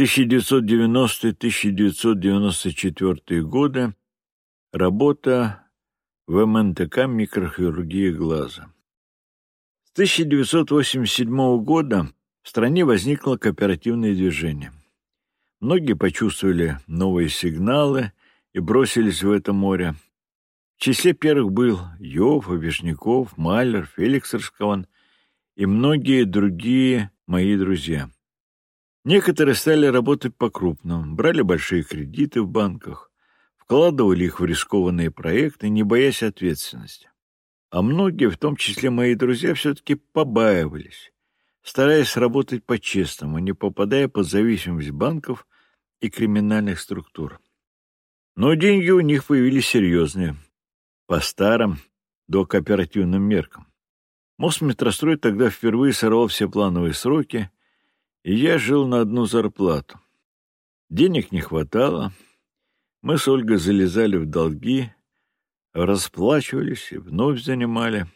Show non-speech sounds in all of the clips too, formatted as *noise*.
1990-1994 годы работа в МНТК микрохирургии глаза. С 1987 года в стране возникло кооперативное движение. Многие почувствовали новые сигналы и бросились в это море. В числе первых был Йов, Вишняков, Малер, Феликс Рашкован и многие другие мои друзья. Некоторые стали работать по-крупному, брали большие кредиты в банках, вкладывали их в рискованные проекты, не боясь ответственности. А многие, в том числе мои друзья, все-таки побаивались, стараясь работать по-честному, не попадая под зависимость банков и криминальных структур. Но деньги у них появились серьезные, по старым, до кооперативным меркам. Мосметрострой тогда впервые сорвал все плановые сроки, и я жил на одну зарплату. Денег не хватало, мы с Ольгой залезали в долги, расплачивались и вновь занимали.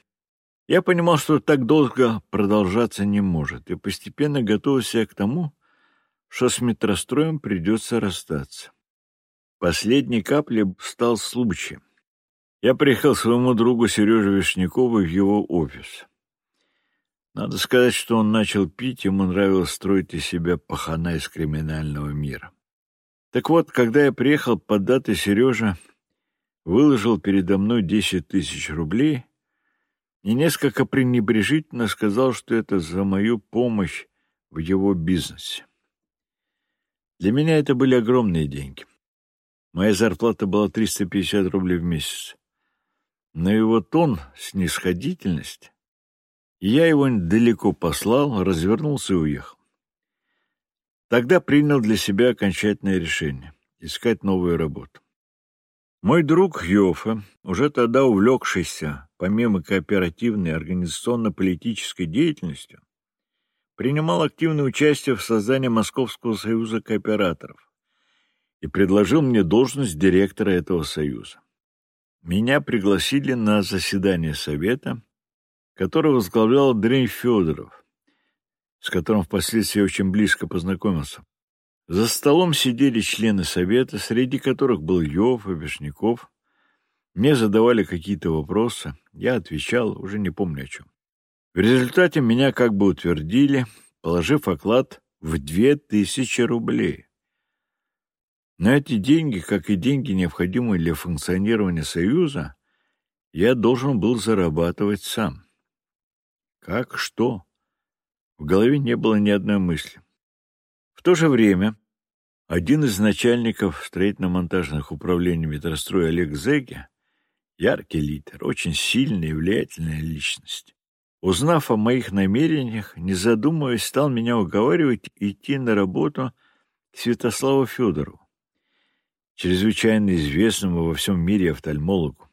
Я понимал, что так долго продолжаться не может, и постепенно готовился к тому, что с метростроем придется расстаться. Последней каплей стал случай. Я приехал своему другу Сереже Вишнякову в его офис. Надо сказать, что он начал пить, ему нравилось строить из себя пахана из криминального мира. Так вот, когда я приехал под датой Сережа, выложил передо мной десять тысяч рублей и несколько пренебрежительно сказал, что это за мою помощь в его бизнесе. Для меня это были огромные деньги. Моя зарплата была 350 рублей в месяц. Но его тон, снисходительность я его далеко послал, развернулся и уехал. Тогда принял для себя окончательное решение — искать новую работу. Мой друг Йофа, уже тогда увлекшийся, помимо кооперативной организационно-политической деятельностью, принимал активное участие в создании Московского союза кооператоров и предложил мне должность директора этого союза. Меня пригласили на заседание совета — который возглавлял Андрей Федоров, с которым впоследствии очень близко познакомился. За столом сидели члены совета, среди которых был Йов и Вишняков. Мне задавали какие-то вопросы, я отвечал, уже не помню о чем. В результате меня как бы утвердили, положив оклад в две тысячи рублей. Но эти деньги, как и деньги, необходимые для функционирования Союза, я должен был зарабатывать сам. Как? Что? В голове не было ни одной мысли. В то же время один из начальников строительно-монтажных управлений метростроя Олег Зеги, яркий лидер, очень сильная и влиятельная личность, узнав о моих намерениях, не задумываясь, стал меня уговаривать идти на работу к Святославу Федорову, чрезвычайно известному во всем мире офтальмологу,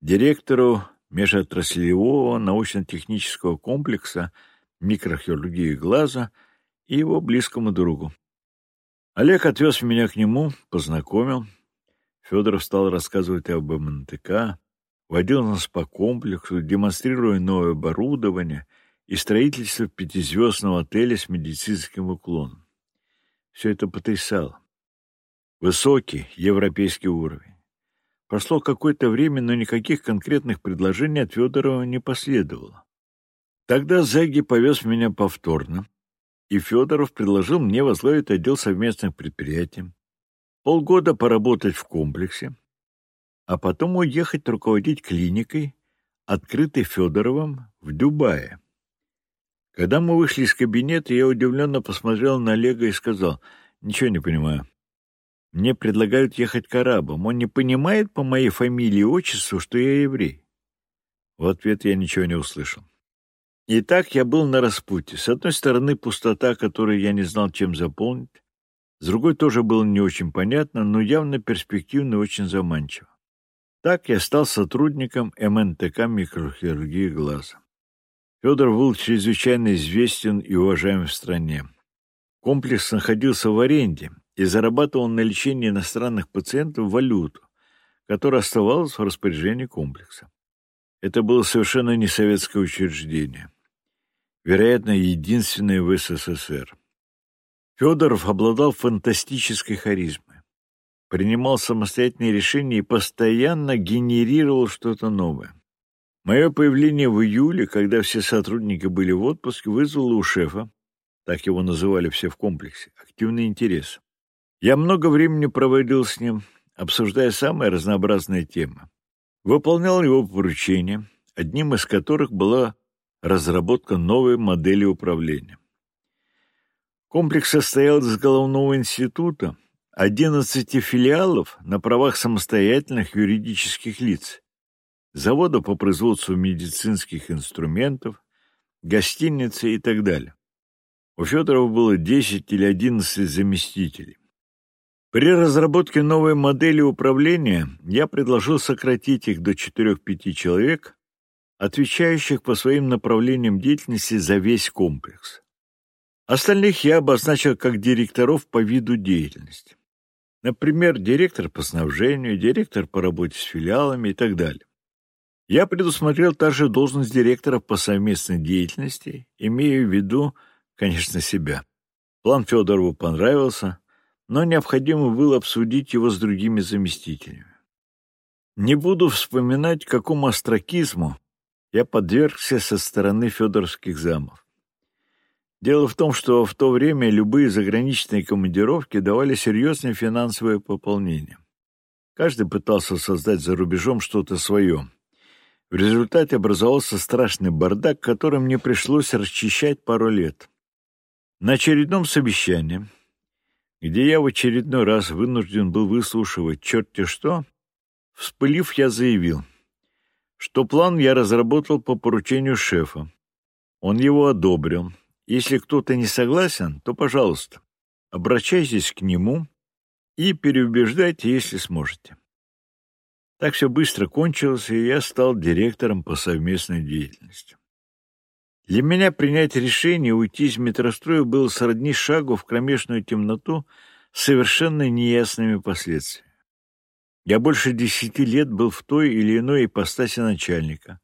директору межотраслевого научно-технического комплекса микрохирургии глаза и его близкому другу. Олег отвез меня к нему, познакомил. Федоров стал рассказывать об МНТК, водил нас по комплексу, демонстрируя новое оборудование и строительство пятизвездного отеля с медицинским уклоном. Все это потрясало. Высокий европейский уровень. Прошло какое-то время, но никаких конкретных предложений от Федорова не последовало. Тогда Заги повез меня повторно, и Федоров предложил мне возглавить отдел совместных предприятий, полгода поработать в комплексе, а потом уехать руководить клиникой, открытой Федоровым в Дубае. Когда мы вышли из кабинета, я удивленно посмотрел на Олега и сказал, «Ничего не понимаю. Мне предлагают ехать к. Он не понимает по моей фамилии и отчеству, что я еврей. В ответ я ничего не услышал. Итак, я был на распутье. С одной стороны, пустота, которую я не знал, чем заполнить. С другой тоже было не очень понятно, но явно перспективно и очень заманчиво. Так я стал сотрудником МНТК микрохирургии глаза. Федор был чрезвычайно известен и уважаем в стране. Комплекс находился в аренде, и зарабатывал на лечении иностранных пациентов валюту, которая оставалась в распоряжении комплекса. Это было совершенно не советское учреждение, вероятно, единственное в СССР. Федоров обладал фантастической харизмой, принимал самостоятельные решения и постоянно генерировал что-то новое. Мое появление в июле, когда все сотрудники были в отпуске, вызвало у шефа, так его называли все в комплексе, активный интерес. Я много времени проводил с ним, обсуждая самые разнообразные темы. Выполнял его поручения, одним из которых была разработка новой модели управления. Комплекс состоял из головного института, 11 филиалов на правах самостоятельных юридических лиц, завода по производству медицинских инструментов, гостиницы и так далее. У Федорова было 10 или 11 заместителей. При разработке новой модели управления я предложил сократить их до 4-5 человек, отвечающих по своим направлениям деятельности за весь комплекс. Остальных я обозначил как директоров по виду деятельности. Например, директор по снабжению, директор по работе с филиалами и так далее. Я предусмотрел также должность директора по совместной деятельности, имея в виду, конечно, себя. План Федорову понравился, но необходимо было обсудить его с другими заместителями. Не буду вспоминать, какому остракизму я подвергся со стороны федоровских замов. Дело в том, что в то время любые заграничные командировки давали серьезное финансовое пополнение. Каждый пытался создать за рубежом что-то свое — в результате образовался страшный бардак, которым мне пришлось расчищать пару лет. На очередном совещании, где я в очередной раз вынужден был выслушивать черти что, вспылив, я заявил, что план я разработал по поручению шефа. Он его одобрил. Если кто-то не согласен, то, пожалуйста, обращайтесь к нему и переубеждайте, если сможете. Так все быстро кончилось, и я стал директором по совместной деятельности. Для меня принять решение уйти из метростроя было сродни шагу в кромешную темноту с совершенно неясными последствиями. Я больше десяти лет был в той или иной ипостаси начальника,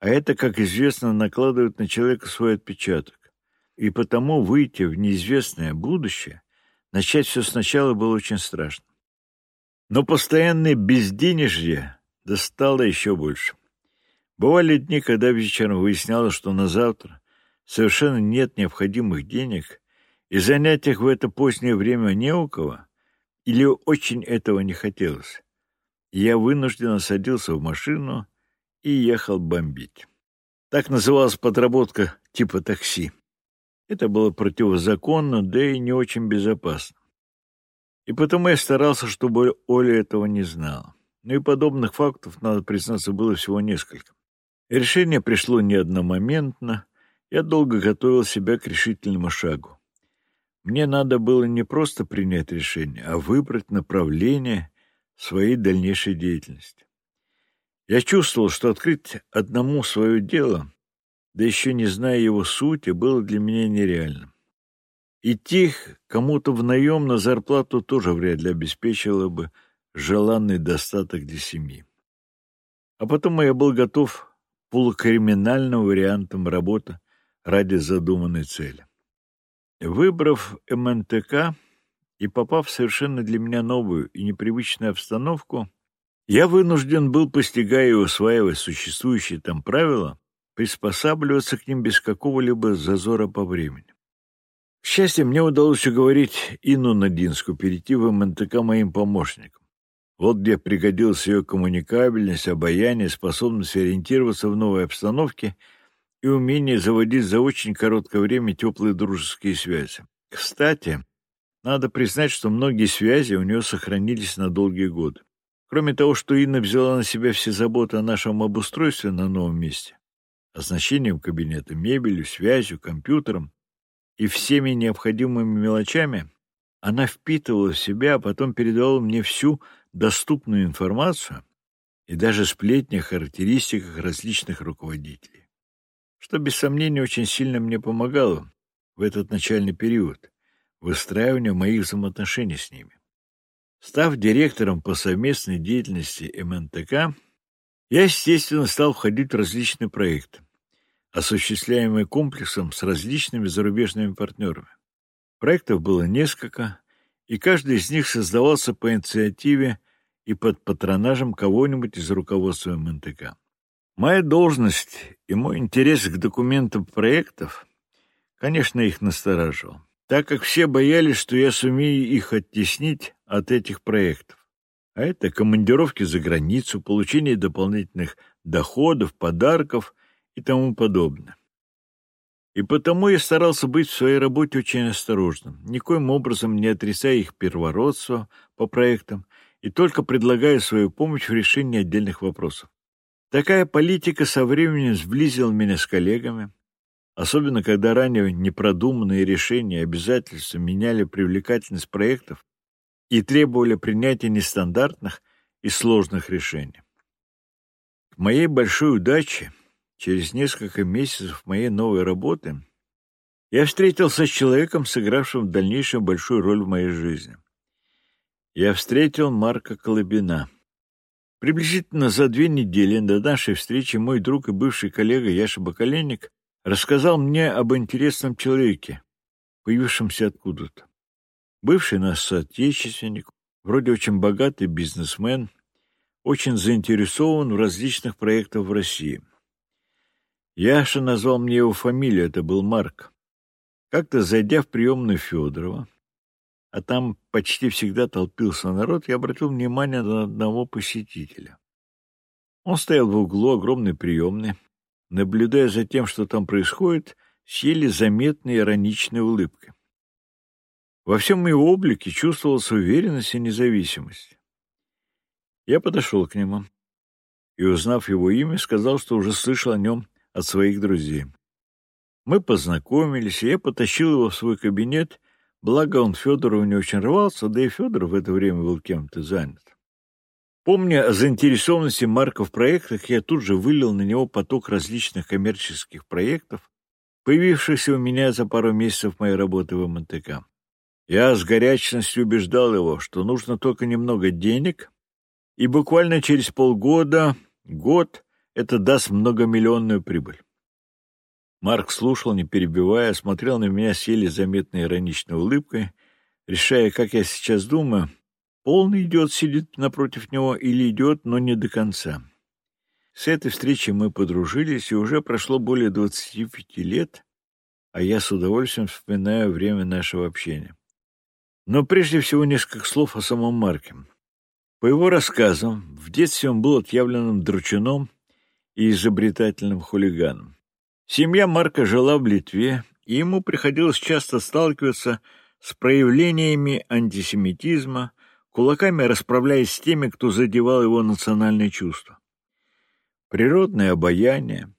а это, как известно, накладывает на человека свой отпечаток. И потому выйти в неизвестное будущее, начать все сначала было очень страшно. Но постоянное безденежье достало еще больше. Бывали дни, когда вечером выяснялось, что на завтра совершенно нет необходимых денег, и занять их в это позднее время не у кого, или очень этого не хотелось. я вынужденно садился в машину и ехал бомбить. Так называлась подработка типа такси. Это было противозаконно, да и не очень безопасно. И потому я старался, чтобы Оля этого не знала. Ну и подобных фактов, надо признаться, было всего несколько. Решение пришло не одномоментно. Я долго готовил себя к решительному шагу. Мне надо было не просто принять решение, а выбрать направление своей дальнейшей деятельности. Я чувствовал, что открыть одному свое дело, да еще не зная его сути, было для меня нереальным. Идти кому-то в наем на зарплату тоже вряд ли обеспечило бы желанный достаток для семьи. А потом я был готов полукриминальным вариантом работы ради задуманной цели. Выбрав МНТК и попав в совершенно для меня новую и непривычную обстановку, я вынужден был, постигая и усваивая существующие там правила, приспосабливаться к ним без какого-либо зазора по времени. К счастью, мне удалось уговорить Инну Надинскую перейти в МНТК моим помощником. Вот где пригодилась ее коммуникабельность, обаяние, способность ориентироваться в новой обстановке и умение заводить за очень короткое время теплые дружеские связи. Кстати, надо признать, что многие связи у нее сохранились на долгие годы. Кроме того, что Инна взяла на себя все заботы о нашем обустройстве на новом месте, оснащением кабинета мебелью, связью, компьютером, и всеми необходимыми мелочами она впитывала в себя, а потом передавала мне всю доступную информацию и даже сплетни о характеристиках различных руководителей, что, без сомнения, очень сильно мне помогало в этот начальный период выстраивания моих взаимоотношений с ними. Став директором по совместной деятельности МНТК, я, естественно, стал входить в различные проекты осуществляемые комплексом с различными зарубежными партнерами. Проектов было несколько, и каждый из них создавался по инициативе и под патронажем кого-нибудь из руководства МНТК. Моя должность и мой интерес к документам проектов, конечно, их настораживал, так как все боялись, что я сумею их оттеснить от этих проектов. А это командировки за границу, получение дополнительных доходов, подарков и тому подобное. И потому я старался быть в своей работе очень осторожным, никоим образом не отрицая их первородство по проектам и только предлагая свою помощь в решении отдельных вопросов. Такая политика со временем сблизила меня с коллегами, особенно когда ранее непродуманные решения и обязательства меняли привлекательность проектов и требовали принятия нестандартных и сложных решений. К моей большой удаче через несколько месяцев моей новой работы я встретился с человеком, сыгравшим в дальнейшем большую роль в моей жизни. Я встретил Марка Колобина. Приблизительно за две недели до нашей встречи мой друг и бывший коллега Яша Бакаленник рассказал мне об интересном человеке, появившемся откуда-то. Бывший наш соотечественник, вроде очень богатый бизнесмен, очень заинтересован в различных проектах в России. Яша назвал мне его фамилию, это был Марк. Как-то, зайдя в приемную Федорова, а там почти всегда толпился народ, я обратил внимание на одного посетителя. Он стоял в углу огромной приемной, наблюдая за тем, что там происходит, с еле заметной ироничной улыбкой. Во всем его облике чувствовалась уверенность и независимость. Я подошел к нему и, узнав его имя, сказал, что уже слышал о нем от своих друзей. Мы познакомились, и я потащил его в свой кабинет, благо он Федорову не очень рвался, да и Федор в это время был кем-то занят. Помня о заинтересованности Марка в проектах, я тут же вылил на него поток различных коммерческих проектов, появившихся у меня за пару месяцев моей работы в МНТК. Я с горячностью убеждал его, что нужно только немного денег, и буквально через полгода, год, это даст многомиллионную прибыль. Марк слушал, не перебивая, смотрел на меня с еле заметной ироничной улыбкой, решая, как я сейчас думаю, полный идиот сидит напротив него или идет, но не до конца. С этой встречи мы подружились, и уже прошло более 25 лет, а я с удовольствием вспоминаю время нашего общения. Но прежде всего несколько слов о самом Марке. По его рассказам, в детстве он был отъявленным дручуном и изобретательным хулиганом. Семья Марка жила в Литве, и ему приходилось часто сталкиваться с проявлениями антисемитизма, кулаками расправляясь с теми, кто задевал его национальные чувства. Природное обаяние,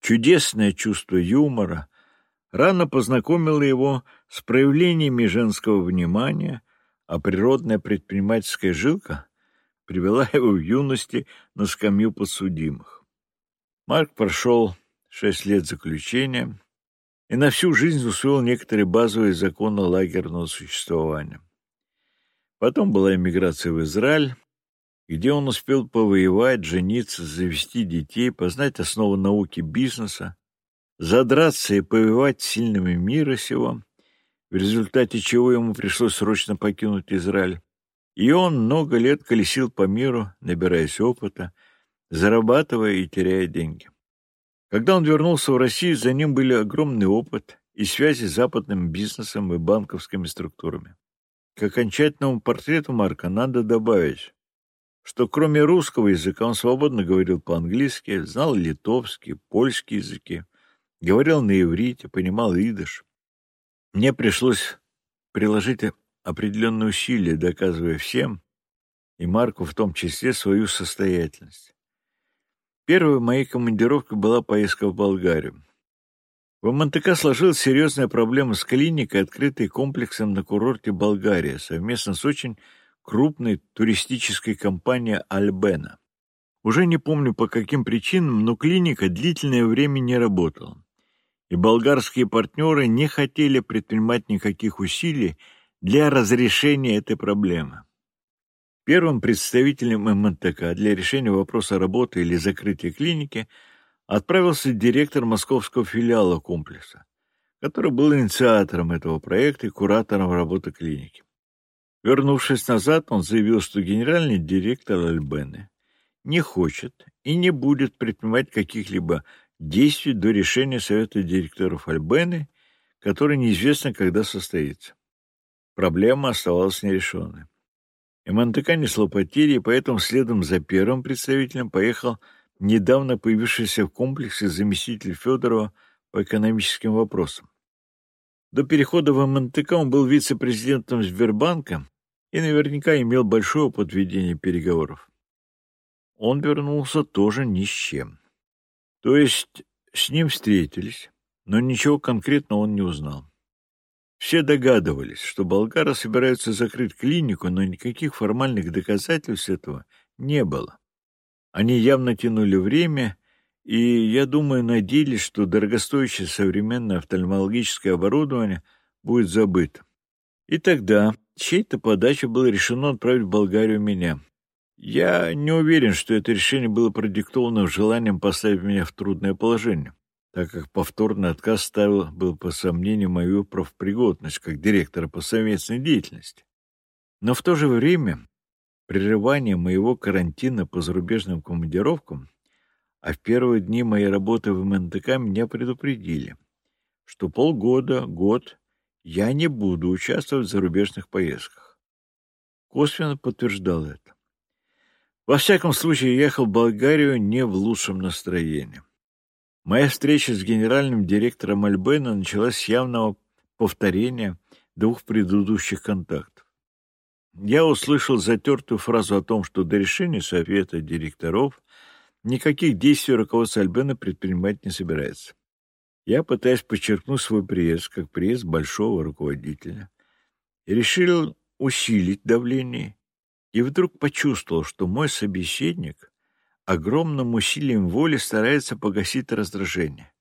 чудесное чувство юмора рано познакомило его с проявлениями женского внимания, а природная предпринимательская жилка привела его в юности на скамью подсудимых. Марк прошел шесть лет заключения и на всю жизнь усвоил некоторые базовые законы лагерного существования. Потом была эмиграция в Израиль, где он успел повоевать, жениться, завести детей, познать основы науки бизнеса, задраться и повоевать сильными мира сего, в результате чего ему пришлось срочно покинуть Израиль. И он много лет колесил по миру, набираясь опыта, зарабатывая и теряя деньги. Когда он вернулся в Россию, за ним были огромный опыт и связи с западным бизнесом и банковскими структурами. К окончательному портрету Марка надо добавить, что кроме русского языка он свободно говорил по-английски, знал литовский, польский языки, говорил на иврите, понимал идыш. Мне пришлось приложить определенные усилия, доказывая всем, и Марку в том числе, свою состоятельность. Первой моей командировкой была поездка в Болгарию. В МНТК сложилась серьезная проблема с клиникой, открытой комплексом на курорте Болгария, совместно с очень крупной туристической компанией «Альбена». Уже не помню по каким причинам, но клиника длительное время не работала, и болгарские партнеры не хотели предпринимать никаких усилий для разрешения этой проблемы. Первым представителем МНТК для решения вопроса работы или закрытия клиники отправился директор московского филиала комплекса, который был инициатором этого проекта и куратором работы клиники. Вернувшись назад, он заявил, что генеральный директор Альбены не хочет и не будет предпринимать каких-либо действий до решения Совета директоров Альбены, который неизвестно, когда состоится. Проблема оставалась нерешенной. МНТК несло потери, и поэтому следом за первым представителем поехал недавно появившийся в комплексе заместитель Федорова по экономическим вопросам. До перехода в МНТК он был вице-президентом Сбербанка и наверняка имел большой опыт ведения переговоров. Он вернулся тоже ни с чем. То есть с ним встретились, но ничего конкретного он не узнал. Все догадывались, что болгары собираются закрыть клинику, но никаких формальных доказательств этого не было. Они явно тянули время, и, я думаю, надеялись, что дорогостоящее современное офтальмологическое оборудование будет забыто. И тогда чьей-то подачей было решено отправить в Болгарию меня. Я не уверен, что это решение было продиктовано желанием поставить меня в трудное положение так как повторный отказ ставил был по сомнению мою профпригодность как директора по совместной деятельности. Но в то же время прерывание моего карантина по зарубежным командировкам, а в первые дни моей работы в МНТК меня предупредили, что полгода, год я не буду участвовать в зарубежных поездках. Косвенно подтверждал это. Во всяком случае, ехал в Болгарию не в лучшем настроении. Моя встреча с генеральным директором Альбена началась с явного повторения двух предыдущих контактов. Я услышал затертую фразу о том, что до решения совета директоров никаких действий руководство Альбена предпринимать не собирается. Я пытаюсь подчеркнуть свой приезд как приезд большого руководителя решил усилить давление, и вдруг почувствовал, что мой собеседник огромным усилием воли старается погасить раздражение.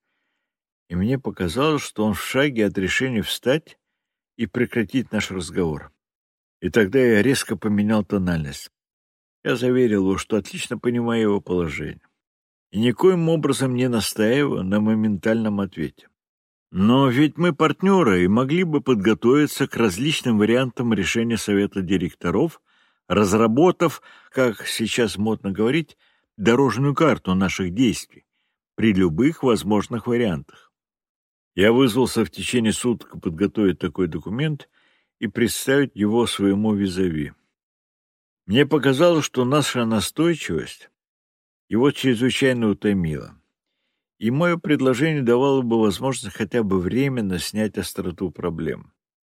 И мне показалось, что он в шаге от решения встать и прекратить наш разговор. И тогда я резко поменял тональность. Я заверил его, что отлично понимаю его положение. И никоим образом не настаиваю на моментальном ответе. Но ведь мы партнеры и могли бы подготовиться к различным вариантам решения совета директоров, разработав, как сейчас модно говорить, дорожную карту наших действий при любых возможных вариантах. Я вызвался в течение суток подготовить такой документ и представить его своему визави. Мне показалось, что наша настойчивость его чрезвычайно утомила, и мое предложение давало бы возможность хотя бы временно снять остроту проблем.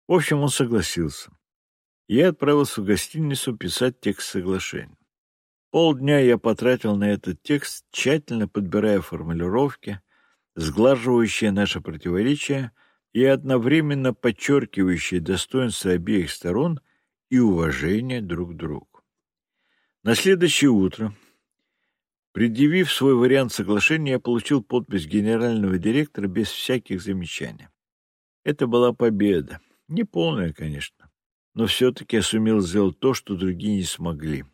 В общем, он согласился. Я отправился в гостиницу писать текст соглашения. Полдня я потратил на этот текст, тщательно подбирая формулировки, сглаживающие наши противоречия и одновременно подчеркивающие достоинства обеих сторон и уважение друг к другу. На следующее утро, предъявив свой вариант соглашения, я получил подпись генерального директора без всяких замечаний. Это была победа. Не полная, конечно, но все-таки я сумел сделать то, что другие не смогли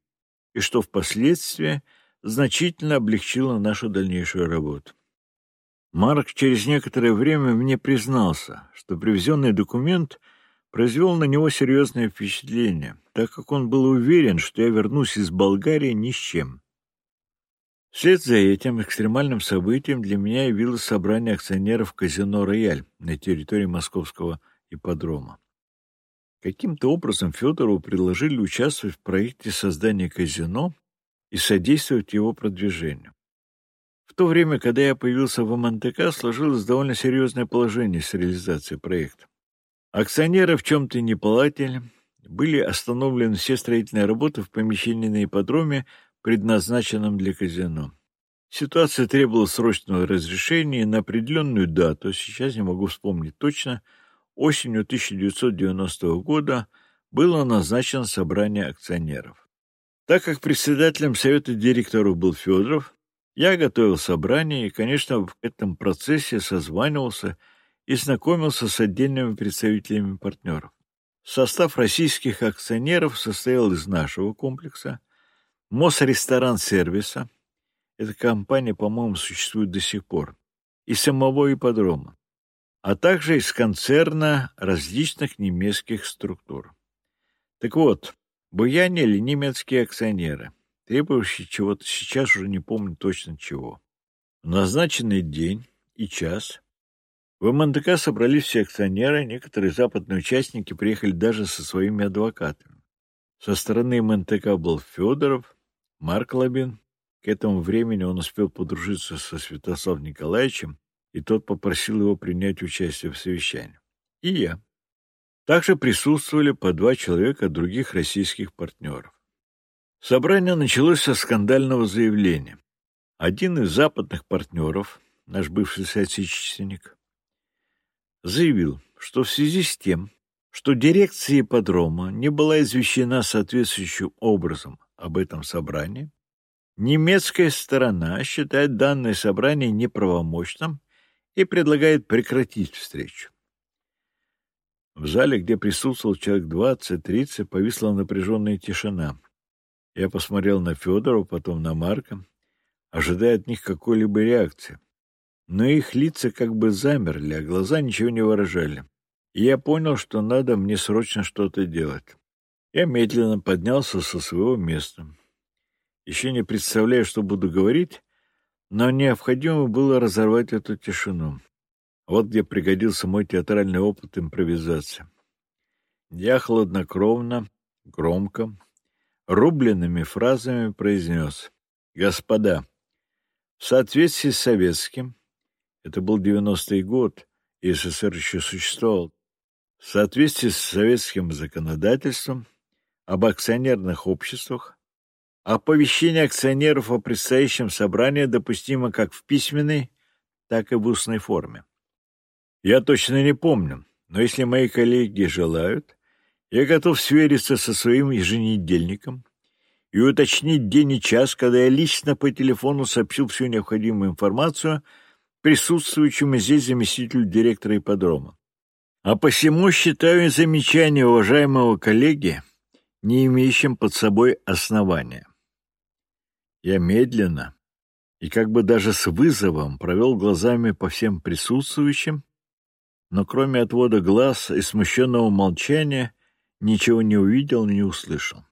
и что впоследствии значительно облегчило нашу дальнейшую работу. Марк через некоторое время мне признался, что привезенный документ произвел на него серьезное впечатление, так как он был уверен, что я вернусь из Болгарии ни с чем. Вслед за этим экстремальным событием для меня явилось собрание акционеров казино «Рояль» на территории московского ипподрома. Каким-то образом Федорову предложили участвовать в проекте создания казино и содействовать его продвижению. В то время, когда я появился в МНТК, сложилось довольно серьезное положение с реализацией проекта. Акционеры в чем-то не платили, были остановлены все строительные работы в помещении на ипподроме, предназначенном для казино. Ситуация требовала срочного разрешения на определенную дату, сейчас не могу вспомнить точно – осенью 1990 года было назначено собрание акционеров. Так как председателем совета директоров был Федоров, я готовил собрание и, конечно, в этом процессе созванивался и знакомился с отдельными представителями партнеров. Состав российских акционеров состоял из нашего комплекса, Мосресторан-сервиса, эта компания, по-моему, существует до сих пор, и самого ипподрома. А также из концерна различных немецких структур. Так вот, буянили немецкие акционеры, требующие чего-то сейчас уже не помню точно чего. В назначенный день и час в МНТК собрались все акционеры, некоторые западные участники приехали даже со своими адвокатами. Со стороны МНТК был Федоров, Марк Лабин. К этому времени он успел подружиться со Святославом Николаевичем, и тот попросил его принять участие в совещании. И я. Также присутствовали по два человека других российских партнеров. Собрание началось со скандального заявления. Один из западных партнеров, наш бывший соотечественник, заявил, что в связи с тем, что дирекция ипподрома не была извещена соответствующим образом об этом собрании, немецкая сторона считает данное собрание неправомочным и предлагает прекратить встречу. В зале, где присутствовал человек двадцать-тридцать, повисла напряженная тишина. Я посмотрел на Федорова, потом на Марка, ожидая от них какой-либо реакции но их лица как бы замерли, а глаза ничего не выражали. И я понял, что надо мне срочно что-то делать. Я медленно поднялся со своего места. Еще не представляя, что буду говорить, но необходимо было разорвать эту тишину. Вот где пригодился мой театральный опыт импровизации. Я хладнокровно, громко, рубленными фразами произнес «Господа, в соответствии с советским, это был 90-й год, и СССР еще существовал. В соответствии с советским законодательством об акционерных обществах, оповещение акционеров о предстоящем собрании допустимо как в письменной, так и в устной форме. Я точно не помню, но если мои коллеги желают, я готов свериться со своим еженедельником и уточнить день и час, когда я лично по телефону сообщил всю необходимую информацию – присутствующему здесь заместителю директора ипподрома. А посему считаю замечание уважаемого коллеги не имеющим под собой основания. Я медленно и как бы даже с вызовом провел глазами по всем присутствующим, но кроме отвода глаз и смущенного молчания ничего не увидел и не услышал.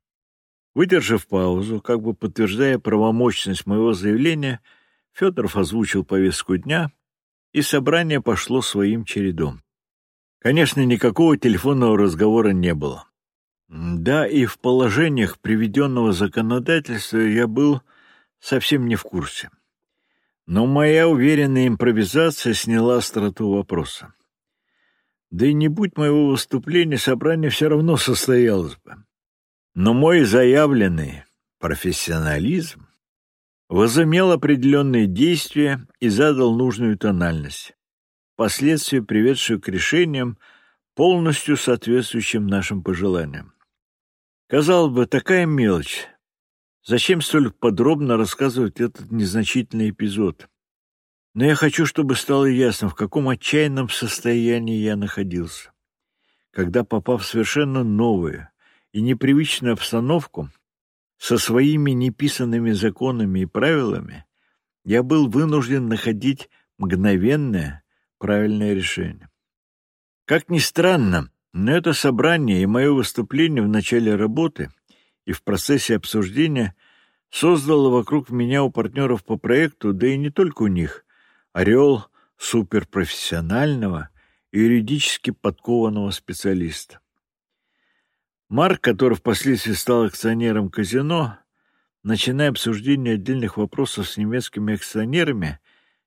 Выдержав паузу, как бы подтверждая правомощность моего заявления, Федоров озвучил повестку дня, и собрание пошло своим чередом. Конечно, никакого телефонного разговора не было. Да, и в положениях приведенного законодательства я был совсем не в курсе. Но моя уверенная импровизация сняла остроту вопроса. Да и не будь моего выступления, собрание все равно состоялось бы. Но мой заявленный профессионализм возымел определенные действия и задал нужную тональность, впоследствии приведшую к решениям, полностью соответствующим нашим пожеланиям. Казалось бы, такая мелочь. Зачем столь подробно рассказывать этот незначительный эпизод? Но я хочу, чтобы стало ясно, в каком отчаянном состоянии я находился. Когда, попав в совершенно новую и непривычную обстановку, со своими неписанными законами и правилами я был вынужден находить мгновенное правильное решение. Как ни странно, но это собрание и мое выступление в начале работы и в процессе обсуждения создало вокруг меня у партнеров по проекту, да и не только у них, ореол суперпрофессионального и юридически подкованного специалиста. Марк, который впоследствии стал акционером казино, начиная обсуждение отдельных вопросов с немецкими акционерами,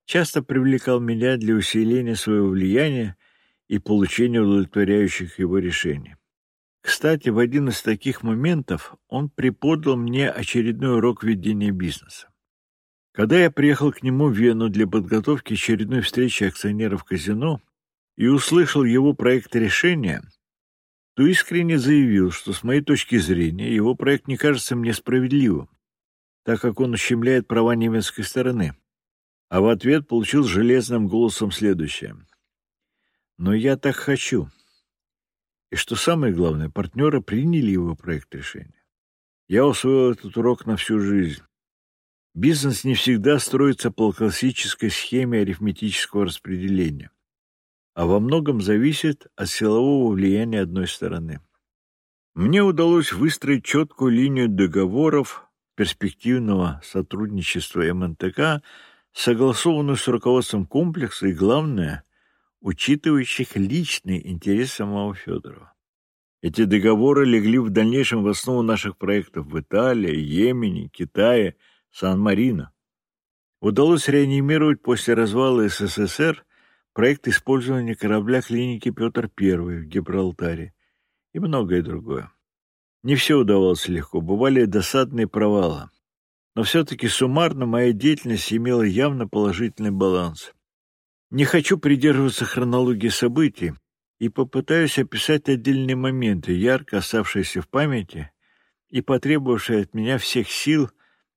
часто привлекал меня для усиления своего влияния и получения удовлетворяющих его решений. Кстати, в один из таких моментов он преподал мне очередной урок ведения бизнеса. Когда я приехал к нему в Вену для подготовки очередной встречи акционеров казино и услышал его проект решения, то искренне заявил, что с моей точки зрения его проект не кажется мне справедливым, так как он ущемляет права немецкой стороны. А в ответ получил железным голосом следующее. «Но я так хочу». И что самое главное, партнеры приняли его проект решения. Я усвоил этот урок на всю жизнь. Бизнес не всегда строится по классической схеме арифметического распределения. а во многом зависит от силового влияния одной стороны. Мне удалось выстроить четкую линию договоров перспективного сотрудничества МНТК, согласованную с руководством комплекса и, главное, учитывающих личные интересы самого Федорова. Эти договоры легли в дальнейшем в основу наших проектов в Италии, Йемене, Китае, Сан-Марино. Удалось реанимировать после развала СССР проект использования корабля клиники Петр I в Гибралтаре и многое другое. Не все удавалось легко, бывали досадные провалы. Но все-таки суммарно моя деятельность имела явно положительный баланс. Не хочу придерживаться хронологии событий и попытаюсь описать отдельные моменты, ярко оставшиеся в памяти и потребовавшие от меня всех сил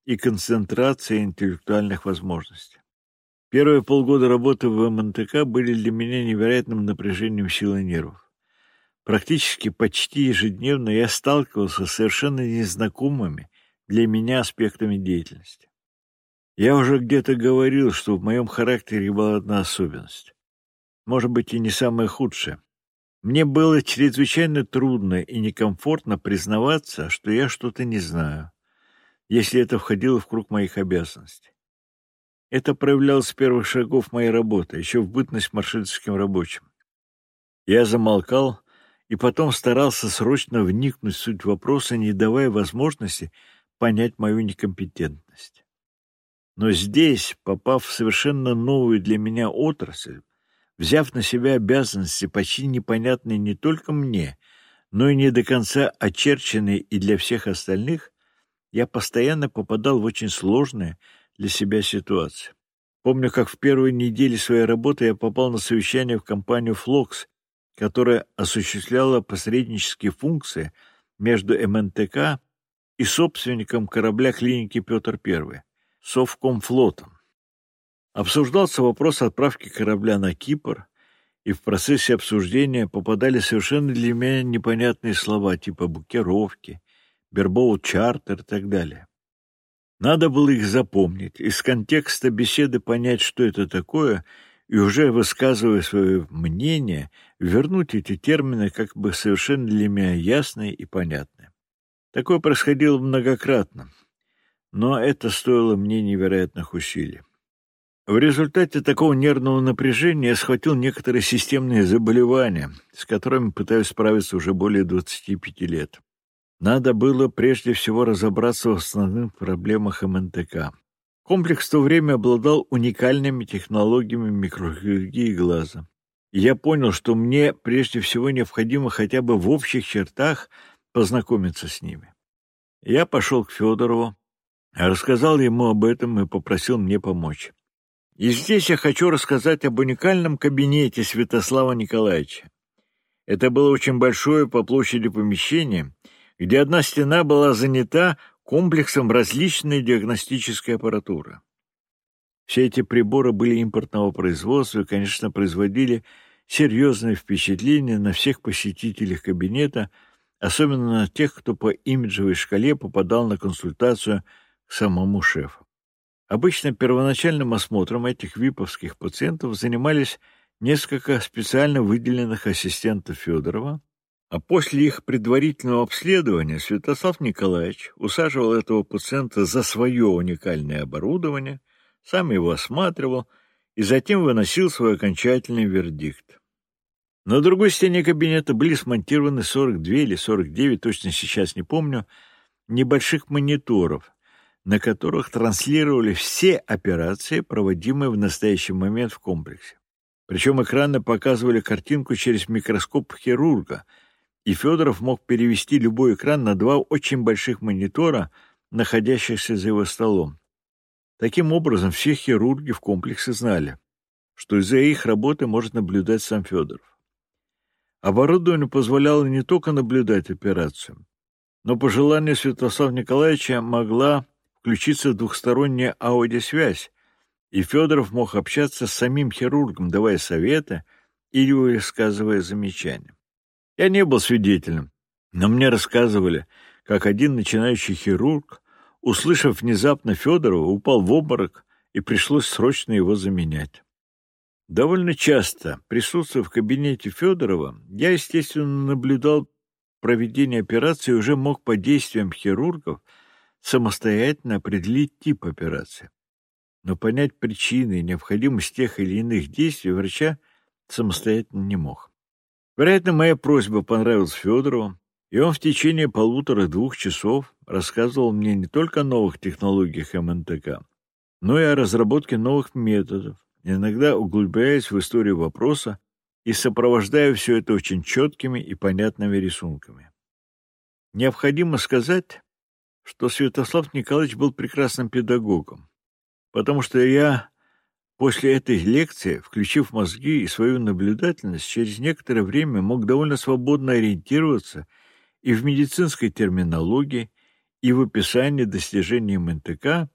и концентрации интеллектуальных возможностей. Первые полгода работы в МНТК были для меня невероятным напряжением сил и нервов. Практически почти ежедневно я сталкивался с совершенно незнакомыми для меня аспектами деятельности. Я уже где-то говорил, что в моем характере была одна особенность. Может быть, и не самая худшая. Мне было чрезвычайно трудно и некомфортно признаваться, что я что-то не знаю, если это входило в круг моих обязанностей. Это проявлялось с первых шагов моей работы, еще в бытность маршрутским рабочим. Я замолкал и потом старался срочно вникнуть в суть вопроса, не давая возможности понять мою некомпетентность. Но здесь, попав в совершенно новую для меня отрасль, взяв на себя обязанности, почти непонятные не только мне, но и не до конца очерченные и для всех остальных, я постоянно попадал в очень сложные для себя ситуации. Помню, как в первые недели своей работы я попал на совещание в компанию «Флокс», которая осуществляла посреднические функции между МНТК и собственником корабля клиники Петр I, Совкомфлотом. Обсуждался вопрос отправки корабля на Кипр, и в процессе обсуждения попадали совершенно для меня непонятные слова типа букировки, бербоут-чартер и так далее. Надо было их запомнить, из контекста беседы понять, что это такое, и уже высказывая свое мнение, вернуть эти термины как бы совершенно для меня ясные и понятные. Такое происходило многократно, но это стоило мне невероятных усилий. В результате такого нервного напряжения я схватил некоторые системные заболевания, с которыми пытаюсь справиться уже более 25 лет. Надо было прежде всего разобраться в основных проблемах МНТК. Комплекс в то время обладал уникальными технологиями микрохирургии глаза. Я понял, что мне прежде всего необходимо хотя бы в общих чертах познакомиться с ними. Я пошел к Федорову, рассказал ему об этом и попросил мне помочь. И здесь я хочу рассказать об уникальном кабинете Святослава Николаевича. Это было очень большое по площади помещение, где одна стена была занята комплексом различной диагностической аппаратуры. Все эти приборы были импортного производства и, конечно, производили серьезное впечатление на всех посетителей кабинета, особенно на тех, кто по имиджевой шкале попадал на консультацию самому шефу. Обычно первоначальным осмотром этих виповских пациентов занимались несколько специально выделенных ассистентов Федорова, а после их предварительного обследования Святослав Николаевич усаживал этого пациента за свое уникальное оборудование, сам его осматривал и затем выносил свой окончательный вердикт. На другой стене кабинета были смонтированы 42 или 49, точно сейчас не помню, небольших мониторов, на которых транслировали все операции, проводимые в настоящий момент в комплексе. Причем экраны показывали картинку через микроскоп хирурга, и Федоров мог перевести любой экран на два очень больших монитора, находящихся за его столом. Таким образом, все хирурги в комплексе знали, что из-за их работы может наблюдать сам Федоров. Оборудование позволяло не только наблюдать операцию, но по желанию Святослава Николаевича могла включиться двухсторонняя аудиосвязь, и Федоров мог общаться с самим хирургом, давая советы или высказывая замечания. Я не был свидетелем, но мне рассказывали, как один начинающий хирург, услышав внезапно Федорова, упал в обморок, и пришлось срочно его заменять. Довольно часто, присутствуя в кабинете Федорова, я, естественно, наблюдал проведение операции и уже мог по действиям хирургов самостоятельно определить тип операции. Но понять причины и необходимость тех или иных действий врача самостоятельно не мог. Вероятно, моя просьба понравилась Федорову, и он в течение полутора-двух часов рассказывал мне не только о новых технологиях МНТК, но и о разработке новых методов, иногда углубляясь в историю вопроса и сопровождая все это очень четкими и понятными рисунками. Необходимо сказать, что Святослав Николаевич был прекрасным педагогом, потому что я после этой лекции, включив мозги и свою наблюдательность, через некоторое время мог довольно свободно ориентироваться и в медицинской терминологии, и в описании достижений МНТК,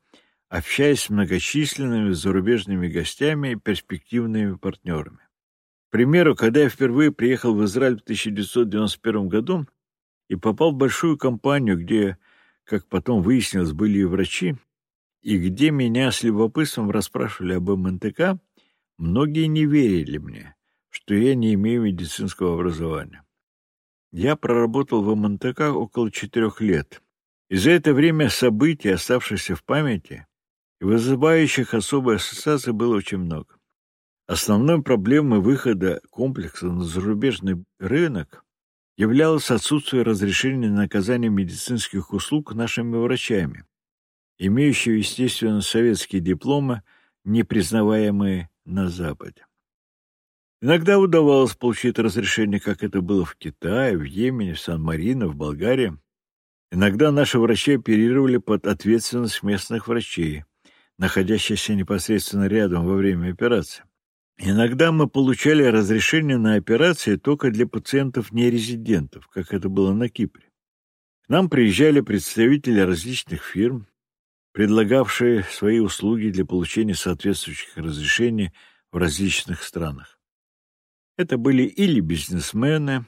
общаясь с многочисленными зарубежными гостями и перспективными партнерами. К примеру, когда я впервые приехал в Израиль в 1991 году и попал в большую компанию, где, как потом выяснилось, были и врачи, и где меня с любопытством расспрашивали об МНТК, многие не верили мне, что я не имею медицинского образования. Я проработал в МНТК около четырех лет, и за это время событий, оставшихся в памяти, и вызывающих особые ассоциации было очень много. Основной проблемой выхода комплекса на зарубежный рынок являлось отсутствие разрешения на оказание медицинских услуг нашими врачами, имеющие, естественно, советские дипломы, не признаваемые на Западе. Иногда удавалось получить разрешение, как это было в Китае, в Йемене, в Сан-Марино, в Болгарии. Иногда наши врачи оперировали под ответственность местных врачей, находящихся непосредственно рядом во время операции. Иногда мы получали разрешение на операции только для пациентов-нерезидентов, как это было на Кипре. К нам приезжали представители различных фирм, предлагавшие свои услуги для получения соответствующих разрешений в различных странах. Это были или бизнесмены,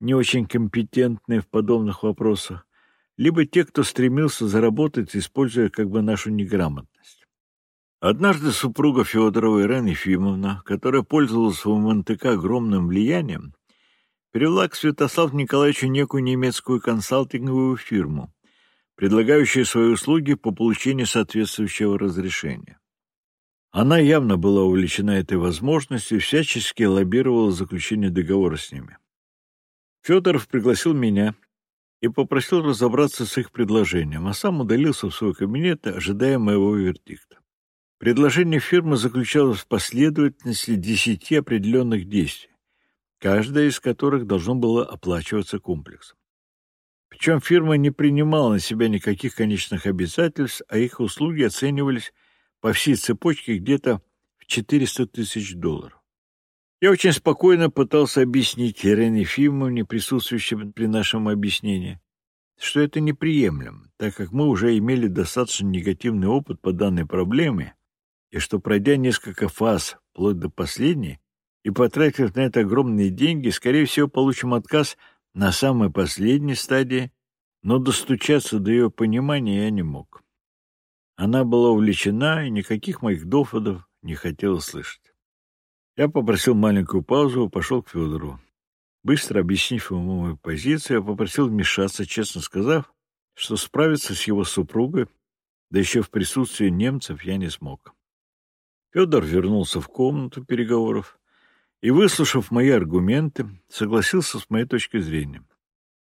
не очень компетентные в подобных вопросах, либо те, кто стремился заработать, используя как бы нашу неграмотность. Однажды супруга Федорова Ирена Ефимовна, которая пользовалась в МНТК огромным влиянием, перевела к Святославу Николаевичу некую немецкую консалтинговую фирму, предлагающую свои услуги по получению соответствующего разрешения. Она явно была увлечена этой возможностью и всячески лоббировала заключение договора с ними. Федоров пригласил меня и попросил разобраться с их предложением, а сам удалился в свой кабинет, ожидая моего вердикта. Предложение фирмы заключалось в последовательности десяти определенных действий, каждое из которых должно было оплачиваться комплексом. Причем фирма не принимала на себя никаких конечных обязательств, а их услуги оценивались по всей цепочке где-то в 400 тысяч долларов. Я очень спокойно пытался объяснить Ирене Ефимовне, присутствующей при нашем объяснении, что это неприемлемо, так как мы уже имели достаточно негативный опыт по данной проблеме, и что, пройдя несколько фаз, вплоть до последней, и потратив на это огромные деньги, скорее всего, получим отказ на самой последней стадии, но достучаться до ее понимания я не мог. Она была увлечена и никаких моих доводов не хотела слышать. Я попросил маленькую паузу и пошел к Федору. Быстро объяснив ему мою позицию, я попросил вмешаться, честно сказав, что справиться с его супругой, да еще в присутствии немцев, я не смог. Федор вернулся в комнату переговоров и, выслушав мои аргументы, согласился с моей точки зрения.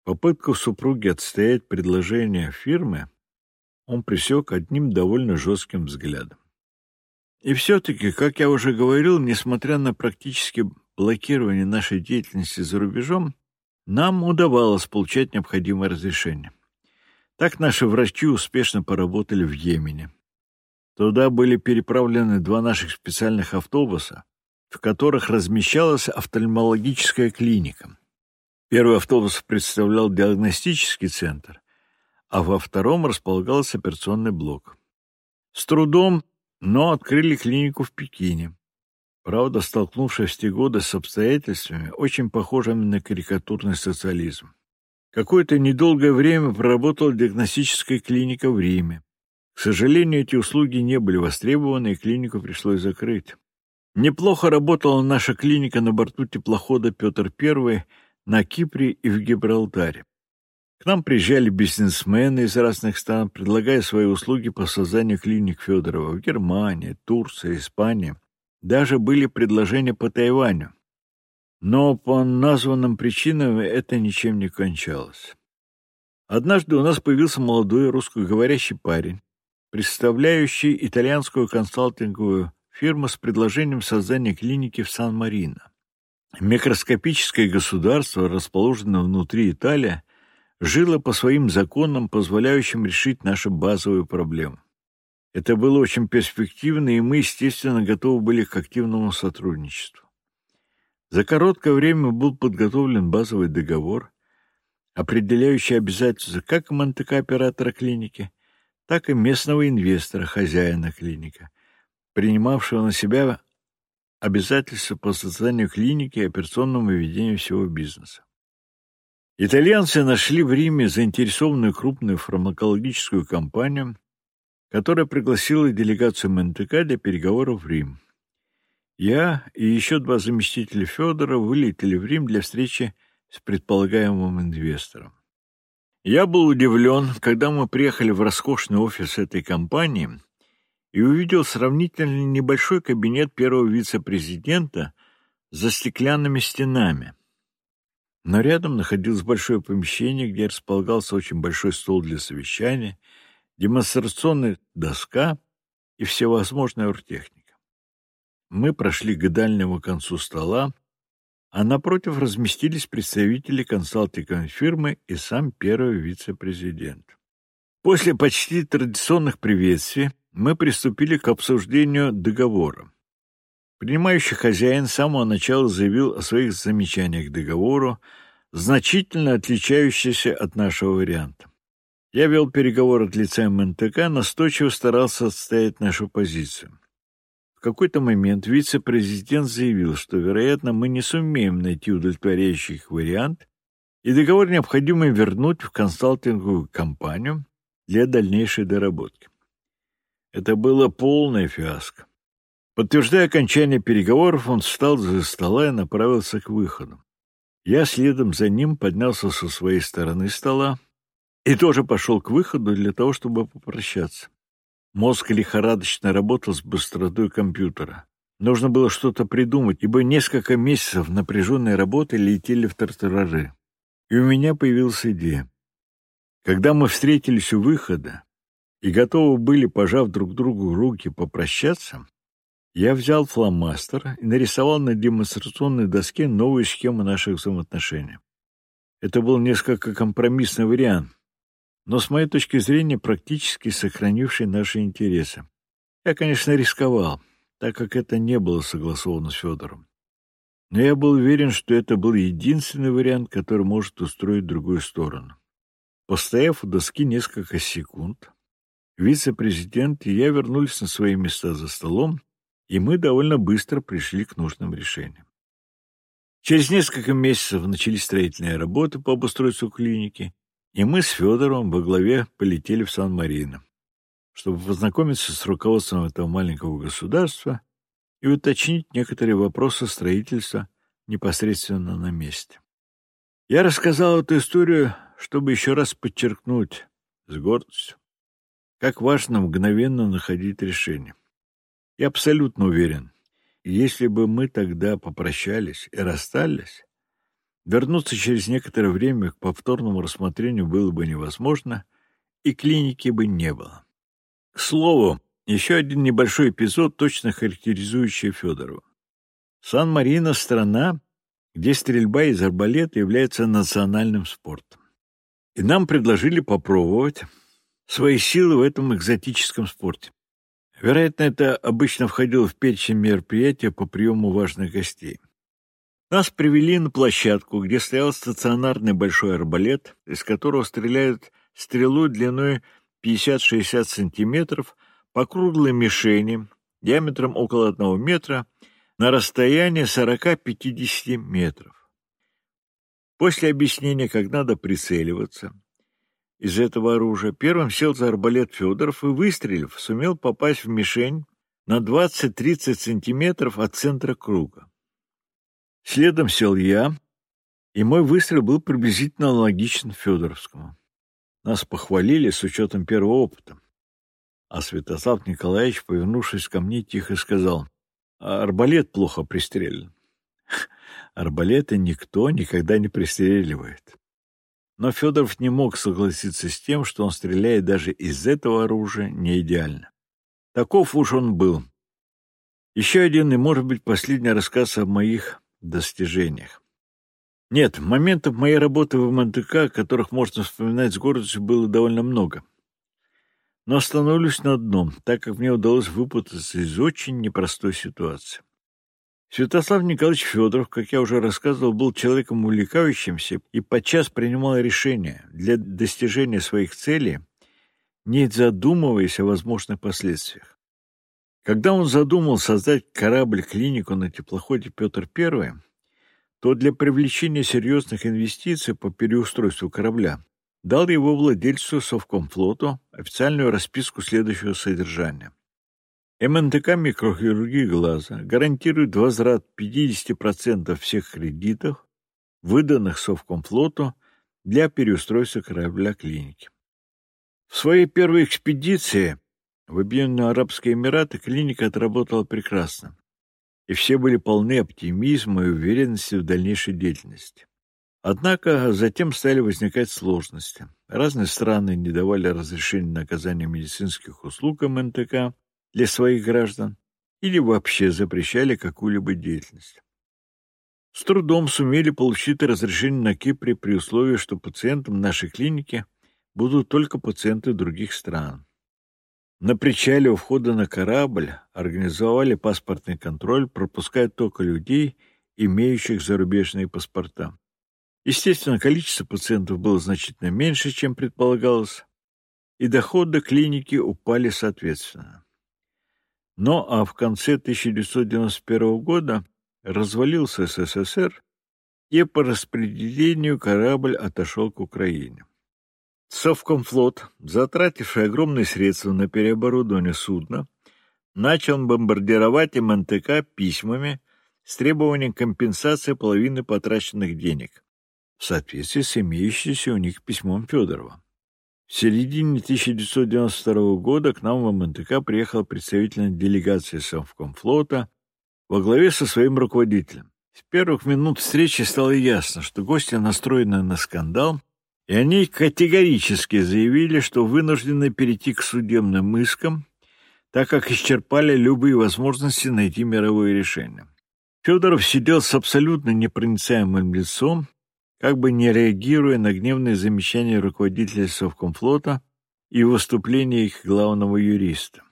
Попытку супруги отстоять предложение фирмы он пресек одним довольно жестким взглядом. И все-таки, как я уже говорил, несмотря на практически блокирование нашей деятельности за рубежом, нам удавалось получать необходимое разрешение. Так наши врачи успешно поработали в Йемене. Туда были переправлены два наших специальных автобуса, в которых размещалась офтальмологическая клиника. Первый автобус представлял диагностический центр, а во втором располагался операционный блок. С трудом, но открыли клинику в Пекине. Правда, столкнувшись в те годы с обстоятельствами, очень похожими на карикатурный социализм. Какое-то недолгое время проработала диагностическая клиника в Риме. К сожалению, эти услуги не были востребованы, и клинику пришлось закрыть. Неплохо работала наша клиника на борту теплохода «Петр I» на Кипре и в Гибралтаре. К нам приезжали бизнесмены из разных стран, предлагая свои услуги по созданию клиник Федорова в Германии, Турции, Испании. Даже были предложения по Тайваню. Но по названным причинам это ничем не кончалось. Однажды у нас появился молодой русскоговорящий парень, представляющий итальянскую консалтинговую фирму с предложением создания клиники в Сан-Марино. Микроскопическое государство, расположенное внутри Италии, жило по своим законам, позволяющим решить нашу базовую проблему. Это было очень перспективно, и мы, естественно, готовы были к активному сотрудничеству. За короткое время был подготовлен базовый договор, определяющий обязательства как МНТК-оператора клиники, так и местного инвестора, хозяина клиника, принимавшего на себя обязательства по созданию клиники и операционному ведению всего бизнеса. Итальянцы нашли в Риме заинтересованную крупную фармакологическую компанию, которая пригласила делегацию МНТК для переговоров в Рим. Я и еще два заместителя Федора вылетели в Рим для встречи с предполагаемым инвестором. Я был удивлен, когда мы приехали в роскошный офис этой компании и увидел сравнительно небольшой кабинет первого вице-президента за стеклянными стенами. Но рядом находилось большое помещение, где располагался очень большой стол для совещания, демонстрационная доска и всевозможная оргтехника. Мы прошли к дальнему концу стола, а напротив разместились представители консалтинговой фирмы и сам первый вице-президент. После почти традиционных приветствий мы приступили к обсуждению договора. Принимающий хозяин с самого начала заявил о своих замечаниях к договору, значительно отличающихся от нашего варианта. Я вел переговоры от лица МНТК, настойчиво старался отстоять нашу позицию. В какой-то момент вице-президент заявил, что, вероятно, мы не сумеем найти удовлетворяющий их вариант, и договор необходимо вернуть в консалтинговую компанию для дальнейшей доработки. Это было полное фиаско. Подтверждая окончание переговоров, он встал за стола и направился к выходу. Я следом за ним поднялся со своей стороны стола и тоже пошел к выходу для того, чтобы попрощаться. Мозг лихорадочно работал с быстротой компьютера. Нужно было что-то придумать, ибо несколько месяцев напряженной работы летели в тартарары. И у меня появилась идея. Когда мы встретились у выхода и готовы были, пожав друг другу руки, попрощаться, я взял фломастер и нарисовал на демонстрационной доске новую схему наших взаимоотношений. Это был несколько компромиссный вариант, но, с моей точки зрения, практически сохранивший наши интересы. Я, конечно, рисковал, так как это не было согласовано с Федором. Но я был уверен, что это был единственный вариант, который может устроить другую сторону. Постояв у доски несколько секунд, вице-президент и я вернулись на свои места за столом, и мы довольно быстро пришли к нужным решениям. Через несколько месяцев начались строительные работы по обустройству клиники, и мы с Федором во главе полетели в Сан-Марино, чтобы познакомиться с руководством этого маленького государства и уточнить некоторые вопросы строительства непосредственно на месте. Я рассказал эту историю, чтобы еще раз подчеркнуть с гордостью, как важно мгновенно находить решение. Я абсолютно уверен, если бы мы тогда попрощались и расстались, Вернуться через некоторое время к повторному рассмотрению было бы невозможно, и клиники бы не было. К слову, еще один небольшой эпизод, точно характеризующий Федорова. Сан-Марино — страна, где стрельба из арбалета является национальным спортом. И нам предложили попробовать свои силы в этом экзотическом спорте. Вероятно, это обычно входило в перечень мероприятия по приему важных гостей. Нас привели на площадку, где стоял стационарный большой арбалет, из которого стреляют стрелой длиной 50-60 сантиметров по круглой мишени диаметром около одного метра на расстоянии 40-50 метров. После объяснения, как надо прицеливаться из этого оружия, первым сел за арбалет Федоров и, выстрелив, сумел попасть в мишень на 20-30 сантиметров от центра круга. Следом сел я, и мой выстрел был приблизительно аналогичен Федоровскому. Нас похвалили с учетом первого опыта. А Святослав Николаевич, повернувшись ко мне, тихо сказал, «А «Арбалет плохо пристрелен». *laughs* Арбалеты никто никогда не пристреливает. Но Федоров не мог согласиться с тем, что он стреляет даже из этого оружия не идеально. Таков уж он был. Еще один и, может быть, последний рассказ о моих достижениях. Нет, моментов моей работы в МНТК, которых можно вспоминать с гордостью, было довольно много. Но остановлюсь на одном, так как мне удалось выпутаться из очень непростой ситуации. Святослав Николаевич Федоров, как я уже рассказывал, был человеком увлекающимся и подчас принимал решения для достижения своих целей, не задумываясь о возможных последствиях. Когда он задумал создать корабль-клинику на теплоходе Петр I, то для привлечения серьезных инвестиций по переустройству корабля дал его владельцу Совкомфлоту официальную расписку следующего содержания. МНТК микрохирургии глаза гарантирует возврат 50% всех кредитов, выданных Совкомфлоту для переустройства корабля клиники. В своей первой экспедиции в Объединенные Арабские Эмираты клиника отработала прекрасно, и все были полны оптимизма и уверенности в дальнейшей деятельности. Однако затем стали возникать сложности. Разные страны не давали разрешения на оказание медицинских услуг МНТК, для своих граждан или вообще запрещали какую-либо деятельность. С трудом сумели получить разрешение на Кипре при условии, что пациентам нашей клиники будут только пациенты других стран. На причале у входа на корабль организовали паспортный контроль, пропуская только людей, имеющих зарубежные паспорта. Естественно, количество пациентов было значительно меньше, чем предполагалось, и доходы клиники упали соответственно. Но а в конце 1991 года развалился СССР, и по распределению корабль отошел к Украине. Совкомфлот, затративший огромные средства на переоборудование судна, начал бомбардировать МНТК письмами с требованием компенсации половины потраченных денег в соответствии с имеющимся у них письмом Федорова. В середине 1992 года к нам в МНТК приехала представительная делегация Совкомфлота во главе со своим руководителем. С первых минут встречи стало ясно, что гости настроены на скандал, и они категорически заявили, что вынуждены перейти к судебным искам, так как исчерпали любые возможности найти мировое решение. Федоров сидел с абсолютно непроницаемым лицом как бы не реагируя на гневные замечания руководителя Совкомфлота и выступления их главного юриста.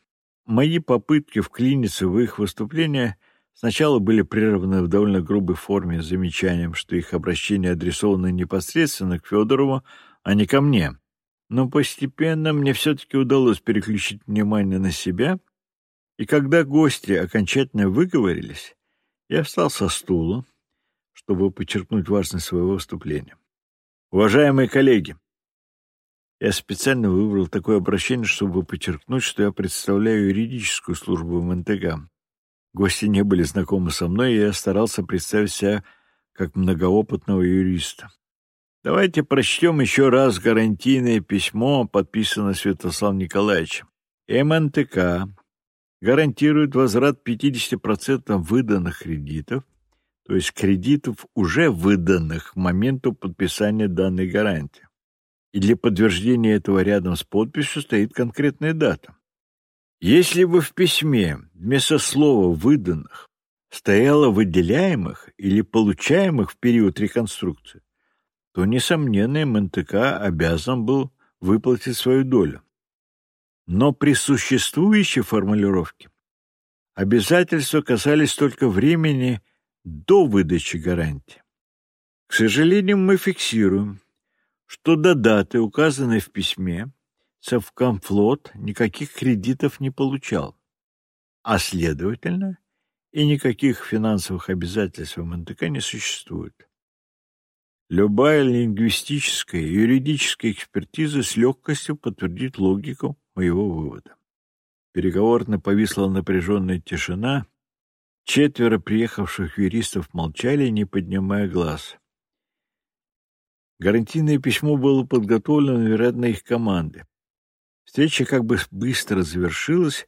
Мои попытки вклиниться в их выступления сначала были прерваны в довольно грубой форме замечанием, что их обращение адресовано непосредственно к Федорову, а не ко мне. Но постепенно мне все-таки удалось переключить внимание на себя, и когда гости окончательно выговорились, я встал со стула, чтобы подчеркнуть важность своего выступления. Уважаемые коллеги, я специально выбрал такое обращение, чтобы подчеркнуть, что я представляю юридическую службу МНТГ. Гости не были знакомы со мной, и я старался представить себя как многоопытного юриста. Давайте прочтем еще раз гарантийное письмо, подписанное Святославом Николаевичем. МНТК гарантирует возврат 50% выданных кредитов то есть кредитов, уже выданных к моменту подписания данной гарантии. И для подтверждения этого рядом с подписью стоит конкретная дата. Если бы в письме вместо слова «выданных» стояло «выделяемых» или «получаемых» в период реконструкции, то, несомненно, МНТК обязан был выплатить свою долю. Но при существующей формулировке обязательства касались только времени до выдачи гарантии. К сожалению, мы фиксируем, что до даты, указанной в письме, Совкомфлот никаких кредитов не получал, а, следовательно, и никаких финансовых обязательств в МНТК не существует. Любая лингвистическая и юридическая экспертиза с легкостью подтвердит логику моего вывода. Переговорно повисла напряженная тишина. Четверо приехавших юристов молчали, не поднимая глаз. Гарантийное письмо было подготовлено, вероятно, их команды. Встреча как бы быстро завершилась,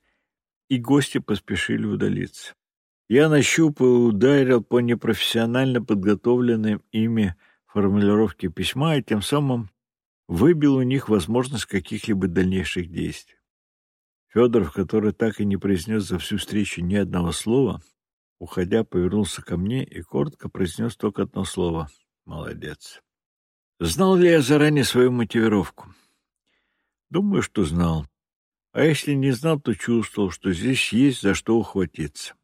и гости поспешили удалиться. Я нащупал и ударил по непрофессионально подготовленным ими формулировке письма и тем самым выбил у них возможность каких-либо дальнейших действий. Федоров, который так и не произнес за всю встречу ни одного слова, уходя, повернулся ко мне и коротко произнес только одно слово «Молодец». Знал ли я заранее свою мотивировку? Думаю, что знал. А если не знал, то чувствовал, что здесь есть за что ухватиться.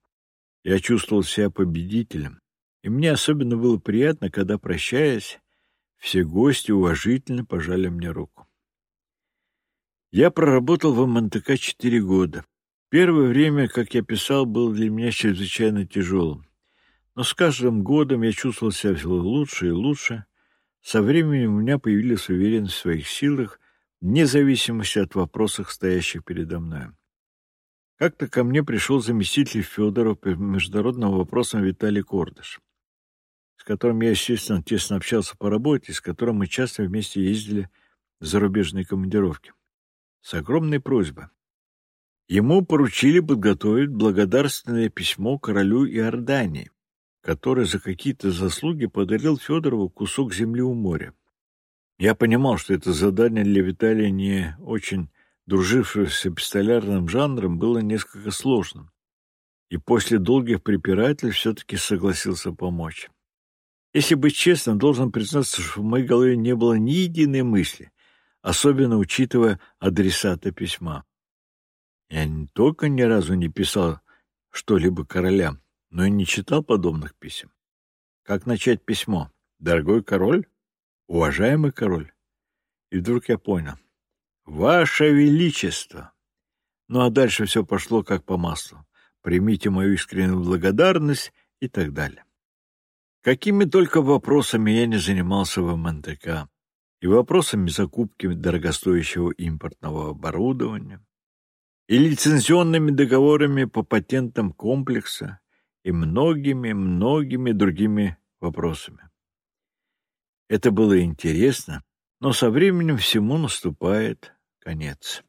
Я чувствовал себя победителем, и мне особенно было приятно, когда, прощаясь, все гости уважительно пожали мне руку. Я проработал в МНТК четыре года. Первое время, как я писал, было для меня чрезвычайно тяжелым. Но с каждым годом я чувствовал себя все лучше и лучше — со временем у меня появилась уверенность в своих силах, вне зависимости от вопросов, стоящих передо мной. Как-то ко мне пришел заместитель Федорова по международным вопросам Виталий Кордыш, с которым я, естественно, тесно общался по работе, с которым мы часто вместе ездили в зарубежные командировки. С огромной просьбой. Ему поручили подготовить благодарственное письмо королю Иордании, который за какие-то заслуги подарил Федорову кусок земли у моря. Я понимал, что это задание для Виталия, не очень дружившего с эпистолярным жанром, было несколько сложным. И после долгих препирательств все-таки согласился помочь. Если быть честным, должен признаться, что в моей голове не было ни единой мысли, особенно учитывая адресата письма. Я не только ни разу не писал что-либо королям, но и не читал подобных писем. Как начать письмо? Дорогой король? Уважаемый король? И вдруг я понял. Ваше Величество! Ну а дальше все пошло как по маслу. Примите мою искреннюю благодарность и так далее. Какими только вопросами я не занимался в МНТК. И вопросами закупки дорогостоящего импортного оборудования, и лицензионными договорами по патентам комплекса, и многими-многими другими вопросами. Это было интересно, но со временем всему наступает конец.